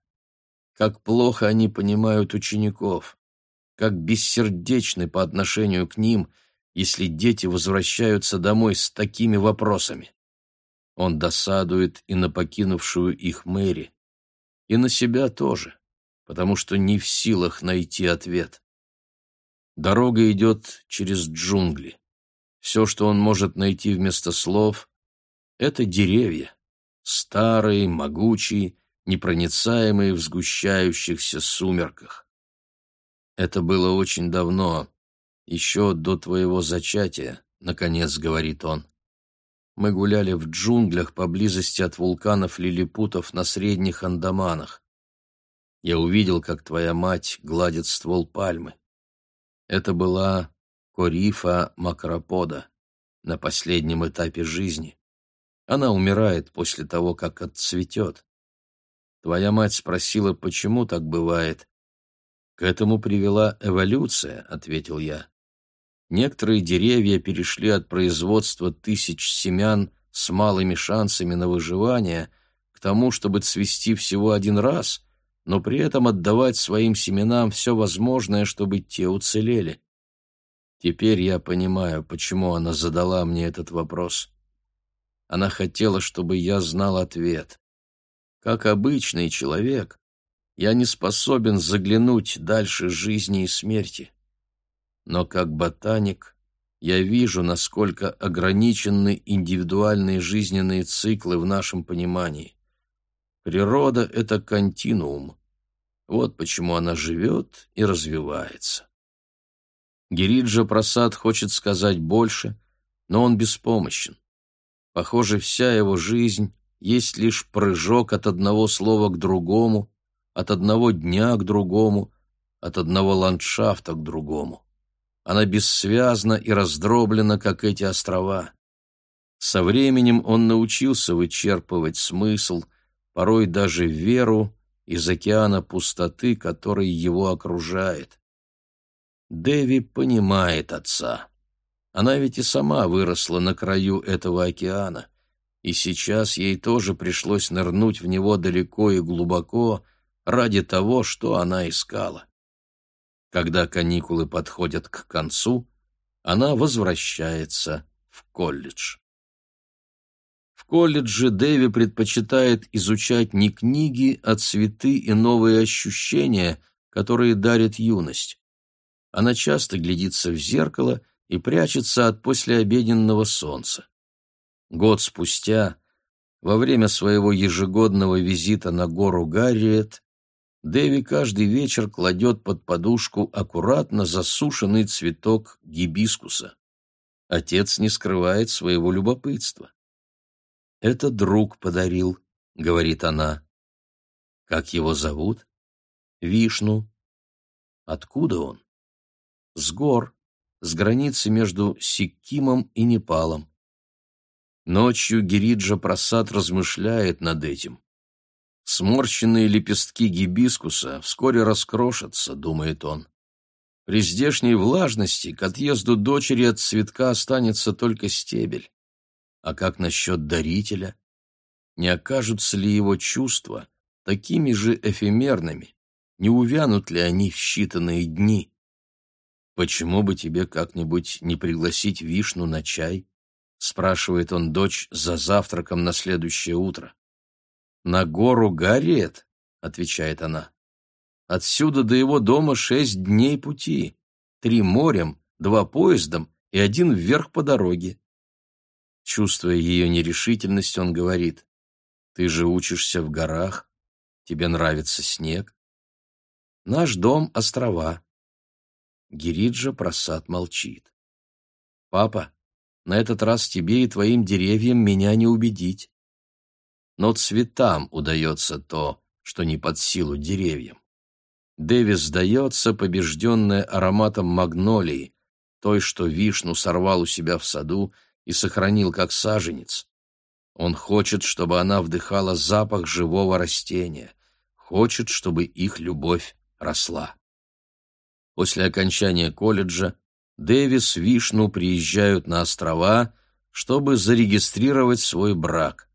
Как плохо они понимают учеников. Как бессердечны по отношению к ним, если дети возвращаются домой с такими вопросами. Он досадует и на покинувшую их Мэри, и на себя тоже, потому что не в силах найти ответ. Дорога идет через джунгли. Все, что он может найти вместо слов, — это деревья, старые, могучие, непроницаемые в сгущающихся сумерках. Это было очень давно, еще до твоего зачатия, — наконец говорит он. Мы гуляли в джунглях поблизости от вулканов лилипутов на средних Андаманах. Я увидел, как твоя мать гладит ствол пальмы. Это была Корифа макропода на последнем этапе жизни. Она умирает после того, как отцветет. Твоя мать спросила, почему так бывает. К этому привела эволюция, ответил я. Некоторые деревья перешли от производства тысяч семян с малыми шансами на выживание к тому, чтобы цвести всего один раз, но при этом отдавать своим семенам все возможное, чтобы те уцелели. Теперь я понимаю, почему она задала мне этот вопрос. Она хотела, чтобы я знал ответ. Как обычный человек, я не способен заглянуть дальше жизни и смерти. Но как ботаник я вижу, насколько ограничены индивидуальные жизненные циклы в нашем понимании. Природа — это континуум. Вот почему она живет и развивается. Гириджа Прасад хочет сказать больше, но он беспомощен. Похоже, вся его жизнь есть лишь прыжок от одного слова к другому, от одного дня к другому, от одного ландшафта к другому. Она бессвязна и раздроблена, как эти острова. Со временем он научился вычерпывать смысл, порой даже веру из океана пустоты, который его окружает. Дэви понимает отца. Она ведь и сама выросла на краю этого океана, и сейчас ей тоже пришлось нырнуть в него далеко и глубоко ради того, что она искала. Когда каникулы подходят к концу, она возвращается в колледж. В колледже Дэви предпочитает изучать не книги, а цветы и новые ощущения, которые дарит юность. Она часто глядится в зеркало и прячется от послеобеденного солнца. Год спустя, во время своего ежегодного визита на гору Гарриет, Дэви каждый вечер кладет под подушку аккуратно засушенный цветок гибискуса. Отец не скрывает своего любопытства. «Это друг подарил», — говорит она. «Как его зовут?» «Вишну». «Откуда он?» С гор, с границы между Сиккимом и Непалом. Ночью Гириджа Прасад размышляет над этим. Сморщенные лепестки гибискуса вскоре раскрошатся, думает он. При здешней влажности к отъезду дочери от цветка останется только стебель. А как насчет дарителя? Не окажутся ли его чувства такими же эфемерными? Не увянут ли они в считанные дни? «Почему бы тебе как-нибудь не пригласить Вишну на чай?» — спрашивает он дочь за завтраком на следующее утро. «На гору Гарриет?» — отвечает она. «Отсюда до его дома шесть дней пути, три морем, два поездом и один вверх по дороге». Чувствуя ее нерешительность, он говорит, «Ты же учишься в горах, тебе нравится снег. Наш дом — острова. Гириджа Прасад молчит. «Папа, на этот раз тебе и твоим деревьям меня не убедить. Но цветам удается то, что не под силу деревьям. Дэвис сдается, побежденная ароматом магнолии, той, что вишну сорвал у себя в саду и сохранил как саженец. Он хочет, чтобы она вдыхала запах живого растения, хочет, чтобы их любовь росла. После окончания колледжа Дэвис Вишну приезжают на острова, чтобы зарегистрировать свой брак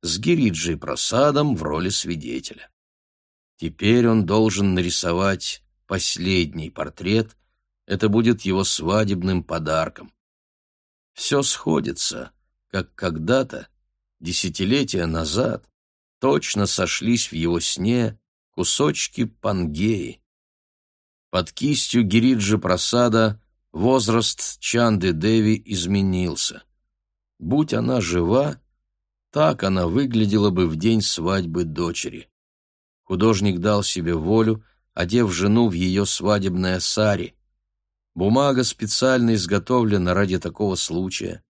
с Гириджей Просадом в роли свидетеля. Теперь он должен нарисовать последний портрет, это будет его свадебным подарком. Все сходится, как когда-то, десятилетия назад, точно сошлись в его сне кусочки Пангеи. Под кистью Гириджи Прасада возраст Чанды Деви изменился. Будь она жива, так она выглядела бы в день свадьбы дочери. Художник дал себе волю, одев жену в ее свадебное сари. Бумага специально изготовлена ради такого случая.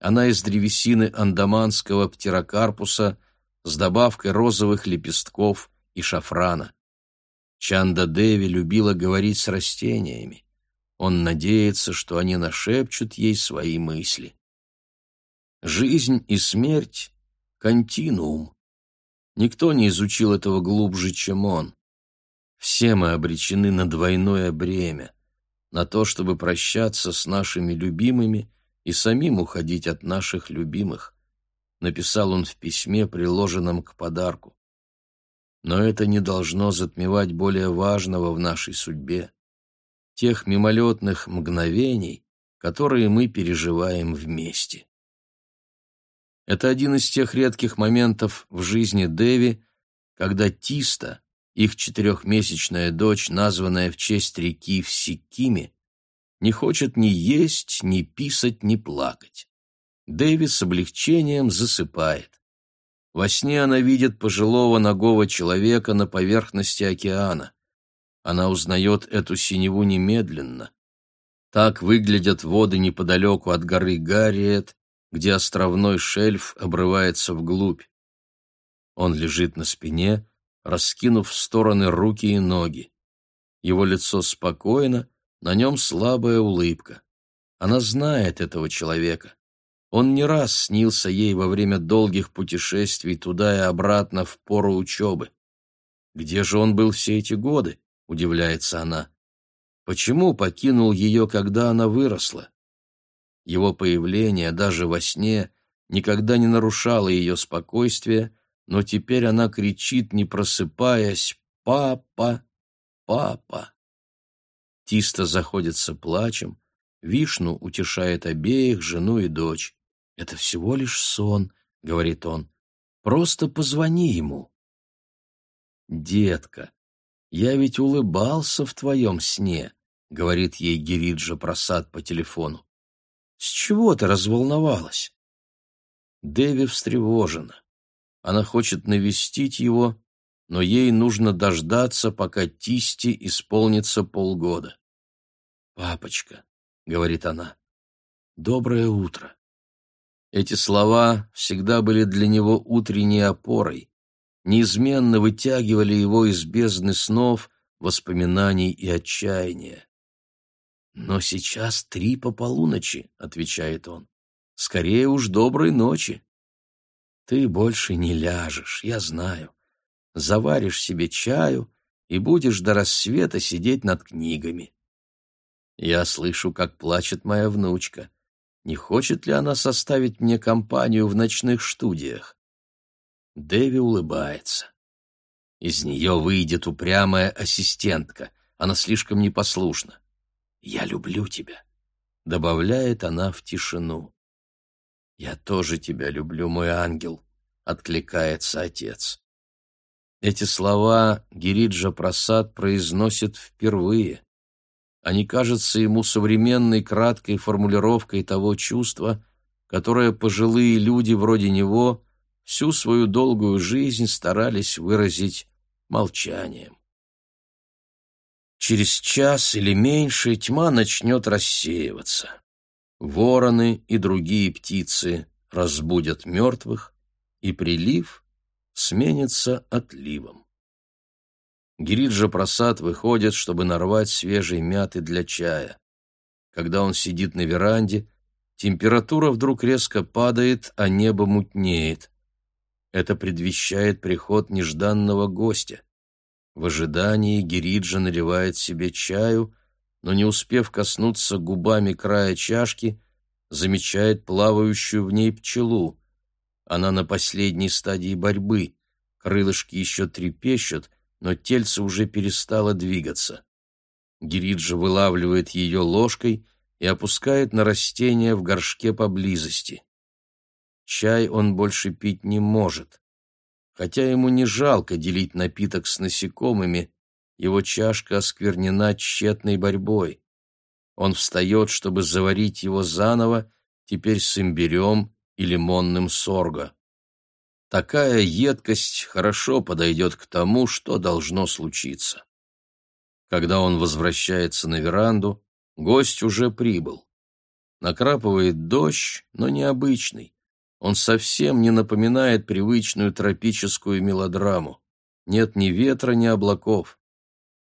Она из древесины андаманского птерокарпуса с добавкой розовых лепестков и шафрана. Чанда Деви любила говорить с растениями. Он надеется, что они нашепчут ей свои мысли. Жизнь и смерть — континуум. Никто не изучил этого глубже, чем он. Все мы обречены на двойное бремя, на то, чтобы прощаться с нашими любимыми и самим уходить от наших любимых, написал он в письме, приложенном к подарку. Но это не должно затмевать более важного в нашей судьбе, тех мимолетных мгновений, которые мы переживаем вместе. Это один из тех редких моментов в жизни Дэви, когда Тиста, их четырехмесячная дочь, названная в честь реки в не хочет ни есть, ни писать, ни плакать. Дэви с облегчением засыпает. Во сне она видит пожилого ногого человека на поверхности океана. Она узнает эту синеву немедленно. Так выглядят воды неподалеку от горы Гарриет, где островной шельф обрывается вглубь. Он лежит на спине, раскинув в стороны руки и ноги. Его лицо спокойно, на нем слабая улыбка. Она знает этого человека. Он не раз снился ей во время долгих путешествий туда и обратно в пору учебы. «Где же он был все эти годы?» — удивляется она. «Почему покинул ее, когда она выросла?» Его появление даже во сне никогда не нарушало ее спокойствие, но теперь она кричит, не просыпаясь, «Папа! Папа!». Тиста заходится плачем, Вишну утешает обеих, жену и дочь. «Это всего лишь сон», — говорит он. «Просто позвони ему». «Детка, я ведь улыбался в твоем сне», — говорит ей Гириджа Прасад по телефону. С чего ты разволновалась? Дэви встревожена. Она хочет навестить его, но ей нужно дождаться, пока Тисти исполнится полгода. «Папочка», — говорит она, — «доброе утро». Эти слова всегда были для него утренней опорой, неизменно вытягивали его из бездны снов, воспоминаний и отчаяния. «Но сейчас три по полуночи», — отвечает он. «Скорее уж доброй ночи». «Ты больше не ляжешь, я знаю. Заваришь себе чаю и будешь до рассвета сидеть над книгами». Я слышу, как плачет моя внучка. Не хочет ли она составить мне компанию в ночных студиях? Дэви улыбается. Из нее выйдет упрямая ассистентка. Она слишком непослушна. «Я люблю тебя», — добавляет она в тишину. «Я тоже тебя люблю, мой ангел», — откликается отец. Эти слова Гириджа Прасад произносит впервые. Они кажутся ему современной краткой формулировкой того чувства, которое пожилые люди вроде него всю свою долгую жизнь старались выразить молчанием. Через час или меньше тьма начнет рассеиваться. Вороны и другие птицы разбудят мертвых, и прилив сменится отливом. Гириджа Прасад выходит, чтобы нарвать свежей мяты для чая. Когда он сидит на веранде, температура вдруг резко падает, а небо мутнеет. Это предвещает приход нежданного гостя. В ожидании Гириджа наливает себе чаю, но, не успев коснуться губами края чашки, замечает плавающую в ней пчелу. Она на последней стадии борьбы. Крылышки еще трепещут, но тельце уже перестало двигаться. Гириджа вылавливает ее ложкой и опускает на растение в горшке поблизости. Чай он больше пить не может. Хотя ему не жалко делить напиток с насекомыми, его чашка осквернена тщетной борьбой. Он встает, чтобы заварить его заново, теперь с имбирем и лимонным сорго. Такая едкость хорошо подойдет к тому, что должно случиться. Когда он возвращается на веранду, гость уже прибыл. Накрапывает дождь, но необычный. Он совсем не напоминает привычную тропическую мелодраму. Нет ни ветра, ни облаков.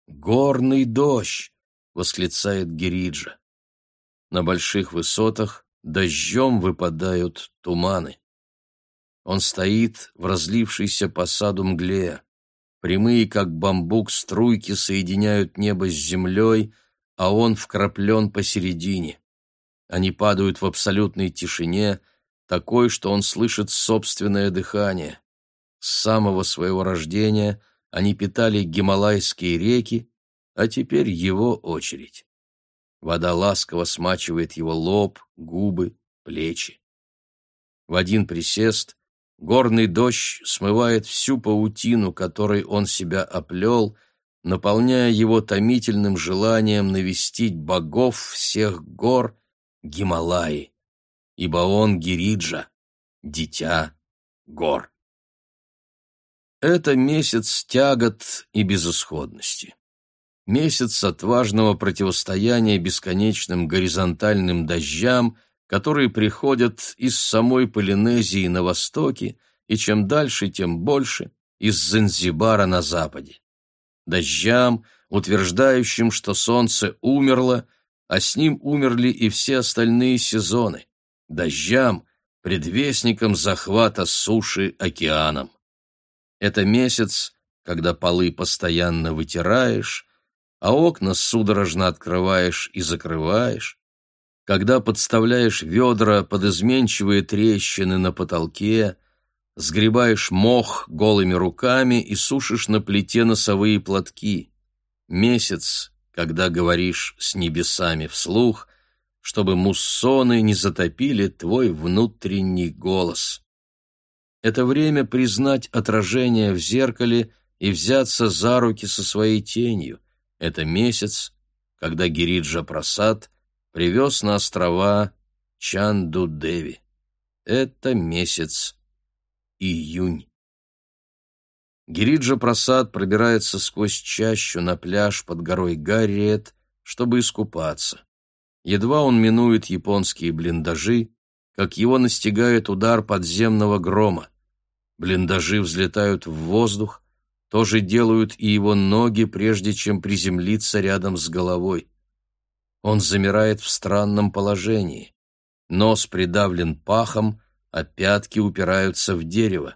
«Горный дождь!» — восклицает Гериджа. На больших высотах дождем выпадают туманы. Он стоит в разлившейся по саду мгле. Прямые, как бамбук, струйки соединяют небо с землей, а он вкраплен посередине. Они падают в абсолютной тишине, такой, что он слышит собственное дыхание. С самого своего рождения они питали гималайские реки, а теперь его очередь. Вода ласково смачивает его лоб, губы, плечи. В один присест Горный дождь смывает всю паутину, которой он себя оплел, наполняя его томительным желанием навестить богов всех гор Гималаи, ибо он Гириджа, дитя гор. Это месяц тягот и безысходности. Месяц отважного противостояния бесконечным горизонтальным дождям которые приходят из самой Полинезии на востоке и чем дальше, тем больше из Занзибара на западе. Дождям, утверждающим, что солнце умерло, а с ним умерли и все остальные сезоны. Дождям, предвестником захвата суши океаном. Это месяц, когда полы постоянно вытираешь, а окна судорожно открываешь и закрываешь, когда подставляешь ведра под изменчивые трещины на потолке, сгребаешь мох голыми руками и сушишь на плите носовые платки. Месяц, когда говоришь с небесами вслух, чтобы муссоны не затопили твой внутренний голос. Это время признать отражение в зеркале и взяться за руки со своей тенью. Это месяц, когда Гириджа Прасад привез на острова Чанду-Деви. Это месяц июнь. Гириджа Прасад пробирается сквозь чащу на пляж под горой Гарриет, чтобы искупаться. Едва он минует японские блиндажи, как его настигает удар подземного грома. Блиндажи взлетают в воздух, то же делают и его ноги, прежде чем приземлиться рядом с головой. Он замирает в странном положении. Нос придавлен пахом, а пятки упираются в дерево.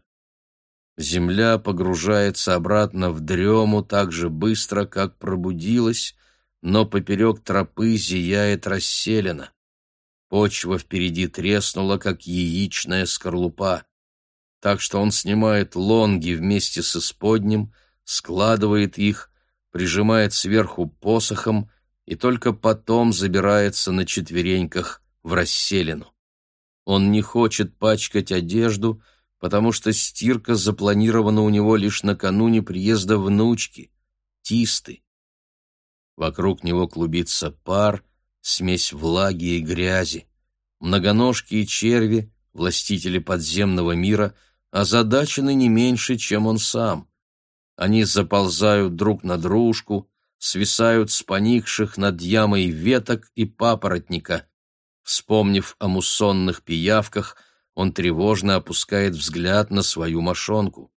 Земля погружается обратно в дрему так же быстро, как пробудилась, но поперек тропы зияет расселена. Почва впереди треснула, как яичная скорлупа. Так что он снимает лонги вместе с исподним, складывает их, прижимает сверху посохом и только потом забирается на четвереньках в расселину. Он не хочет пачкать одежду, потому что стирка запланирована у него лишь накануне приезда внучки, Тисты. Вокруг него клубится пар, смесь влаги и грязи. Многоножки и черви, властители подземного мира, озадачены не меньше, чем он сам. Они заползают друг на дружку, свисают с поникших над ямой веток и папоротника. Вспомнив о муссонных пиявках, он тревожно опускает взгляд на свою мошонку.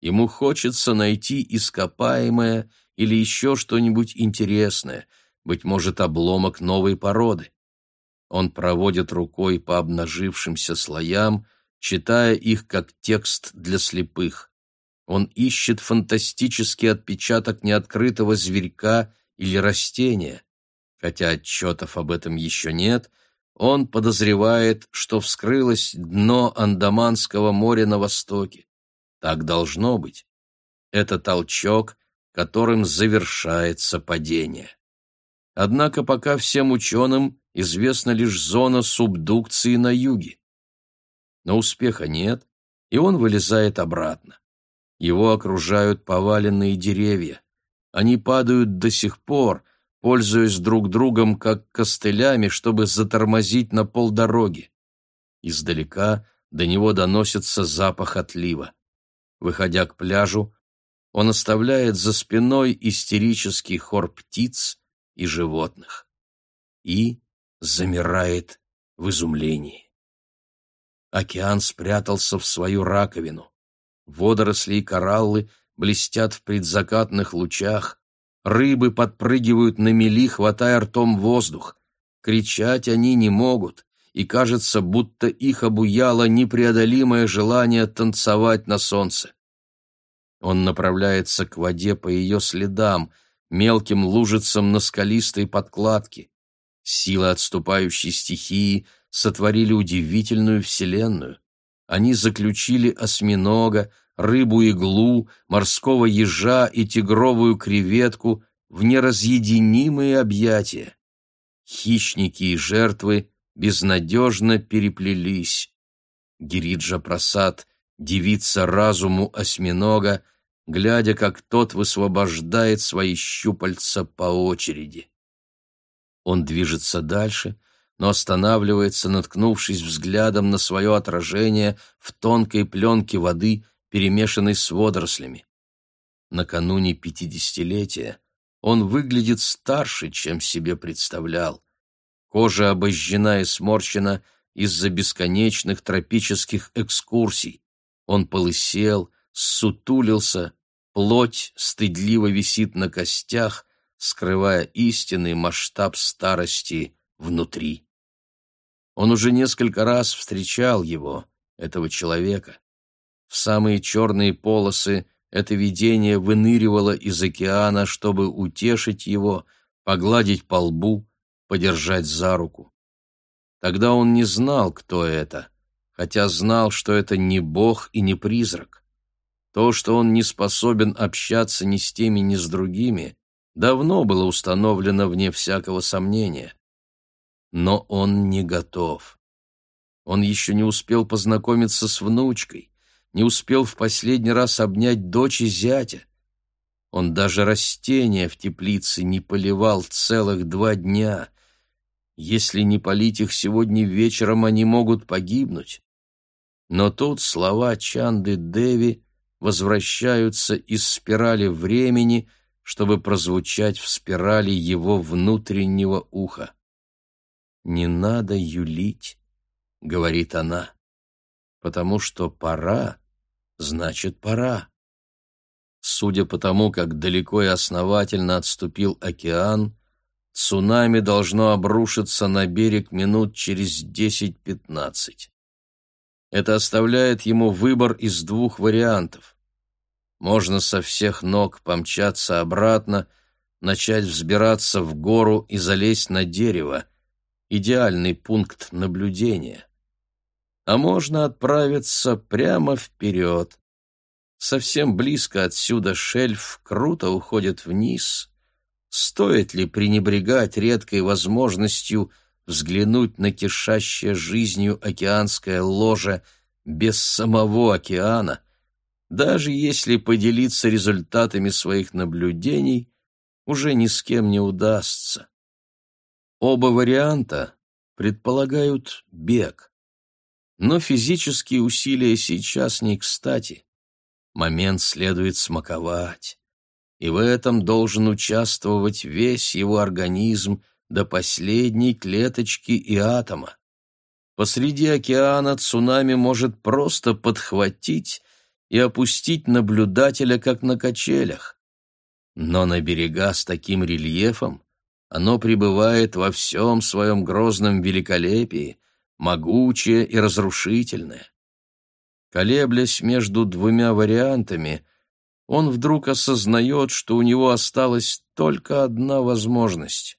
Ему хочется найти ископаемое или еще что-нибудь интересное, быть может, обломок новой породы. Он проводит рукой по обнажившимся слоям, читая их как текст для слепых. Он ищет фантастический отпечаток неоткрытого зверька или растения. Хотя отчетов об этом еще нет, он подозревает, что вскрылось дно Андаманского моря на востоке. Так должно быть. Это толчок, которым завершается падение. Однако пока всем ученым известна лишь зона субдукции на юге. Но успеха нет, и он вылезает обратно. Его окружают поваленные деревья. Они падают до сих пор, пользуясь друг другом как костылями, чтобы затормозить на полдороги. Издалека до него доносится запах отлива. Выходя к пляжу, он оставляет за спиной истерический хор птиц и животных. И замирает в изумлении. Океан спрятался в свою раковину. Водоросли и кораллы блестят в предзакатных лучах, рыбы подпрыгивают на мели, хватая ртом воздух. Кричать они не могут, и кажется, будто их обуяло непреодолимое желание танцевать на солнце. Он направляется к воде по ее следам, мелким лужицам на скалистой подкладке. Силы отступающей стихии сотворили удивительную вселенную. Они заключили осьминога, рыбу-иглу, морского ежа и тигровую креветку в неразъединимые объятия. Хищники и жертвы безнадежно переплелись. Гириджа Прасад дивится разуму осьминога, глядя, как тот высвобождает свои щупальца по очереди. Он движется дальше, но останавливается, наткнувшись взглядом на свое отражение в тонкой пленке воды, перемешанной с водорослями. Накануне пятидесятилетия он выглядит старше, чем себе представлял. Кожа обожжена и сморщена из-за бесконечных тропических экскурсий. Он полысел, сутулился, плоть стыдливо висит на костях, скрывая истинный масштаб старости внутри. Он уже несколько раз встречал его, этого человека. В самые черные полосы это видение выныривало из океана, чтобы утешить его, погладить по лбу, подержать за руку. Тогда он не знал, кто это, хотя знал, что это не бог и не призрак. То, что он не способен общаться ни с теми, ни с другими, давно было установлено вне всякого сомнения. Но он не готов. Он еще не успел познакомиться с внучкой, не успел в последний раз обнять дочь и зятя. Он даже растения в теплице не поливал целых два дня. Если не полить их сегодня вечером, они могут погибнуть. Но тут слова Чанды Деви возвращаются из спирали времени, чтобы прозвучать в спирали его внутреннего уха. «Не надо юлить», — говорит она, — «потому что пора, значит пора». Судя по тому, как далеко и основательно отступил океан, цунами должно обрушиться на берег минут через десять-пятнадцать. Это оставляет ему выбор из двух вариантов. Можно со всех ног помчаться обратно, начать взбираться в гору и залезть на дерево. Идеальный пункт наблюдения. А можно отправиться прямо вперед. Совсем близко отсюда шельф круто уходит вниз. Стоит ли пренебрегать редкой возможностью взглянуть на кишащее жизнью океанское ложе без самого океана, даже если поделиться результатами своих наблюдений уже ни с кем не удастся. Оба варианта предполагают бег. Но физические усилия сейчас не кстати. Момент следует смаковать. И в этом должен участвовать весь его организм до последней клеточки и атома. Посреди океана цунами может просто подхватить и опустить наблюдателя, как на качелях. Но на берега с таким рельефом оно пребывает во всем своем грозном великолепии, могучее и разрушительное. Колеблясь между двумя вариантами, он вдруг осознает, что у него осталась только одна возможность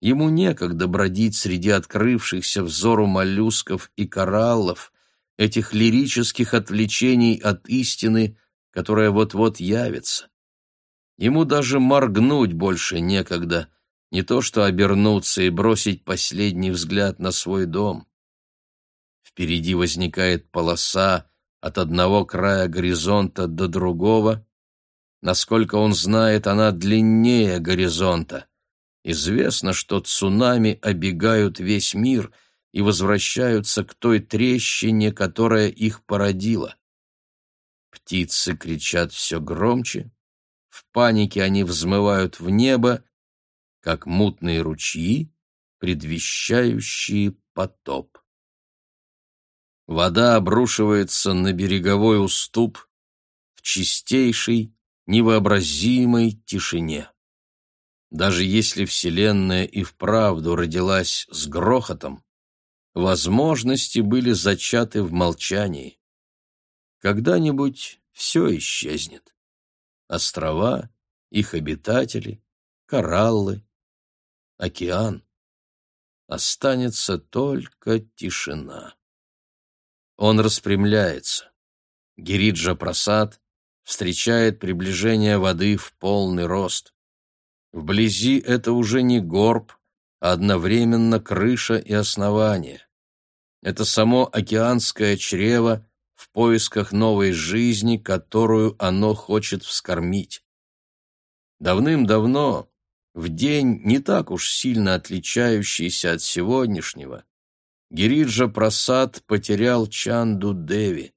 Ему некогда бродить среди открывшихся взору моллюсков и кораллов, этих лирических отвлечений от истины, которая вот-вот явится. Ему даже моргнуть больше некогда, не то что обернуться и бросить последний взгляд на свой дом. Впереди возникает полоса от одного края горизонта до другого. Насколько он знает, она длиннее горизонта. Известно, что цунами обегают весь мир и возвращаются к той трещине, которая их породила. Птицы кричат все громче, в панике они взмывают в небо, как мутные ручьи, предвещающие потоп. Вода обрушивается на береговой уступ в чистейшей, невообразимой тишине. Даже если Вселенная и вправду родилась с грохотом, возможности были зачаты в молчании. Когда-нибудь все исчезнет. Острова, их обитатели, кораллы, океан. Останется только тишина. Он распрямляется. Гириджа Прасад встречает приближение воды в полный рост. Вблизи это уже не горб, а одновременно крыша и основание. Это само океанское чрево в поисках новой жизни, которую оно хочет вскормить. Давным-давно, в день не так уж сильно отличающийся от сегодняшнего, Гириджа Прасад потерял Чанду Деви.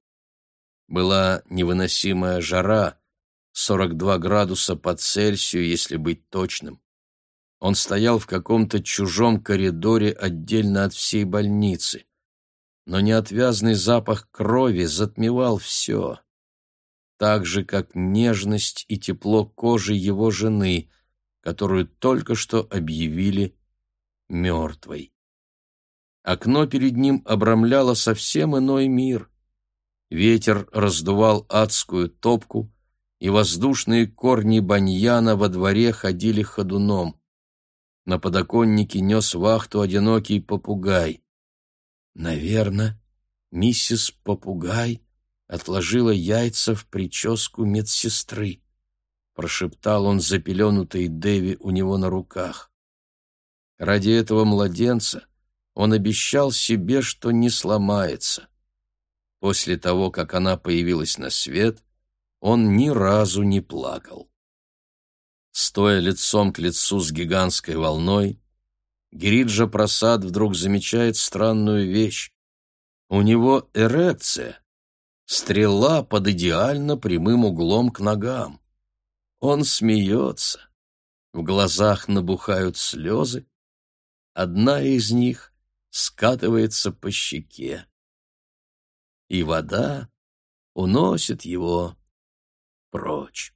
Была невыносимая жара, 42 градуса по Цельсию, если быть точным. Он стоял в каком-то чужом коридоре отдельно от всей больницы. Но неотвязный запах крови затмевал все. Так же, как нежность и тепло кожи его жены, которую только что объявили мертвой. Окно перед ним обрамляло совсем иной мир. Ветер раздувал адскую топку, и воздушные корни баньяна во дворе ходили ходуном. На подоконнике нес вахту одинокий попугай. Наверное, миссис Попугай отложила яйца в прическу медсестры, прошептал он запеленутой Дэви у него на руках. Ради этого младенца он обещал себе, что не сломается. После того, как она появилась на свет, он ни разу не плакал. Стоя лицом к лицу с гигантской волной, Гириджа Прасад вдруг замечает странную вещь. У него эрекция, стрела под идеально прямым углом к ногам. Он смеется, в глазах набухают слезы, одна из них скатывается по щеке. И вода уносит его прочь.